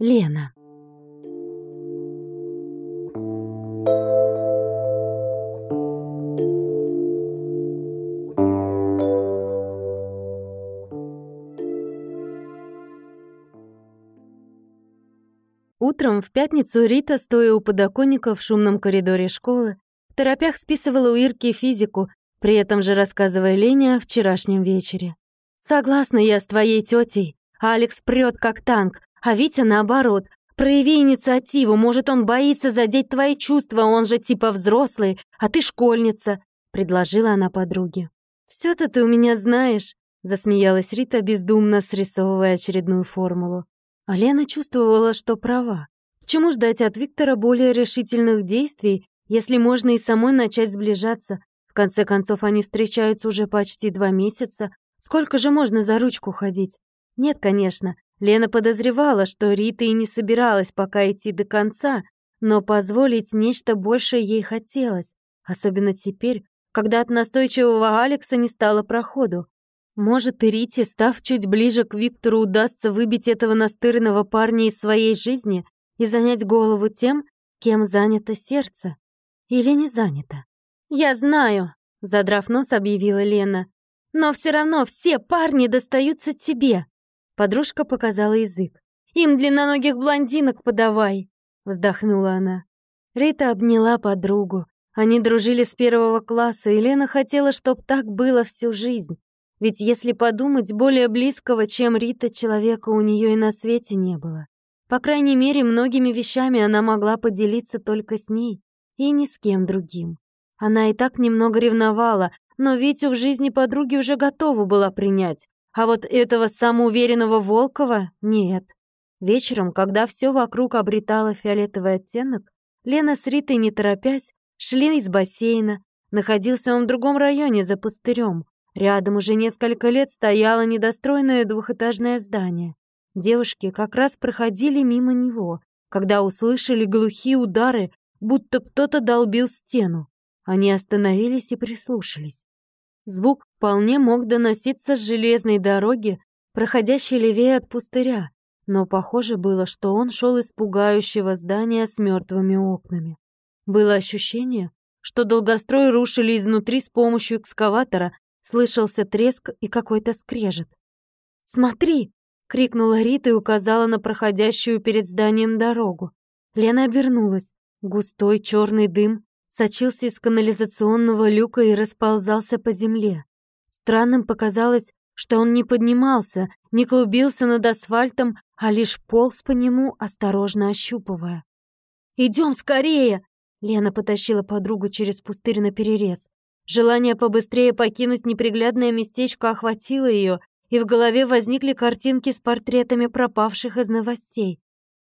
Лена. Утром в пятницу Рита, стоя у подоконника в шумном коридоре школы, в торопях списывала у Ирки физику, при этом же рассказывая Лене о вчерашнем вечере. «Согласна я с твоей тетей. Алекс прет как танк, а Витя наоборот. Прояви инициативу, может, он боится задеть твои чувства, он же типа взрослый, а ты школьница», — предложила она подруге. «Всё-то ты у меня знаешь», — засмеялась Рита, бездумно срисовывая очередную формулу. А Лена чувствовала, что права. Чему ждать от Виктора более решительных действий, если можно и самой начать сближаться? В конце концов, они встречаются уже почти два месяца. Сколько же можно за ручку ходить? Нет, конечно. Лена подозревала, что Рита и не собиралась пока идти до конца, но позволить нечто большее ей хотелось, особенно теперь, когда от настойчивого Алекса не стало проходу. Может, и Рите, став чуть ближе к Виктору, удастся выбить этого настырного парня из своей жизни и занять голову тем, кем занято сердце. Или не занято. «Я знаю», — задрав нос, объявила Лена. «Но все равно все парни достаются тебе». Подружка показала язык. «Им длинноногих блондинок подавай», — вздохнула она. Рита обняла подругу. Они дружили с первого класса, и Лена хотела, чтоб так было всю жизнь. Ведь если подумать, более близкого, чем Рита, человека у нее и на свете не было. По крайней мере, многими вещами она могла поделиться только с ней и ни с кем другим. Она и так немного ревновала, но Витю в жизни подруги уже готова была принять, а вот этого самоуверенного Волкова нет. Вечером, когда все вокруг обретало фиолетовый оттенок, Лена с Ритой, не торопясь, шли из бассейна. Находился он в другом районе, за пустырем. Рядом уже несколько лет стояло недостроенное двухэтажное здание. Девушки как раз проходили мимо него, когда услышали глухие удары, будто кто-то долбил стену. Они остановились и прислушались. Звук вполне мог доноситься с железной дороги, проходящей левее от пустыря, но похоже было, что он шел из пугающего здания с мертвыми окнами. Было ощущение, что долгострой рушили изнутри с помощью экскаватора, Слышался треск и какой-то скрежет. «Смотри!» — крикнула Рита и указала на проходящую перед зданием дорогу. Лена обернулась. Густой черный дым сочился из канализационного люка и расползался по земле. Странным показалось, что он не поднимался, не клубился над асфальтом, а лишь полз по нему, осторожно ощупывая. «Идем скорее!» Лена потащила подругу через пустырь на перерез. Желание побыстрее покинуть неприглядное местечко охватило ее, и в голове возникли картинки с портретами пропавших из новостей.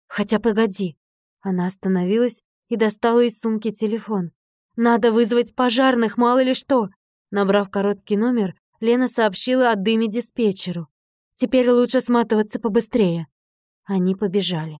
Хотя погоди. Она остановилась и достала из сумки телефон. Надо вызвать пожарных, мало ли что. Набрав короткий номер, Лена сообщила о дыме диспетчеру. Теперь лучше сматываться побыстрее. Они побежали.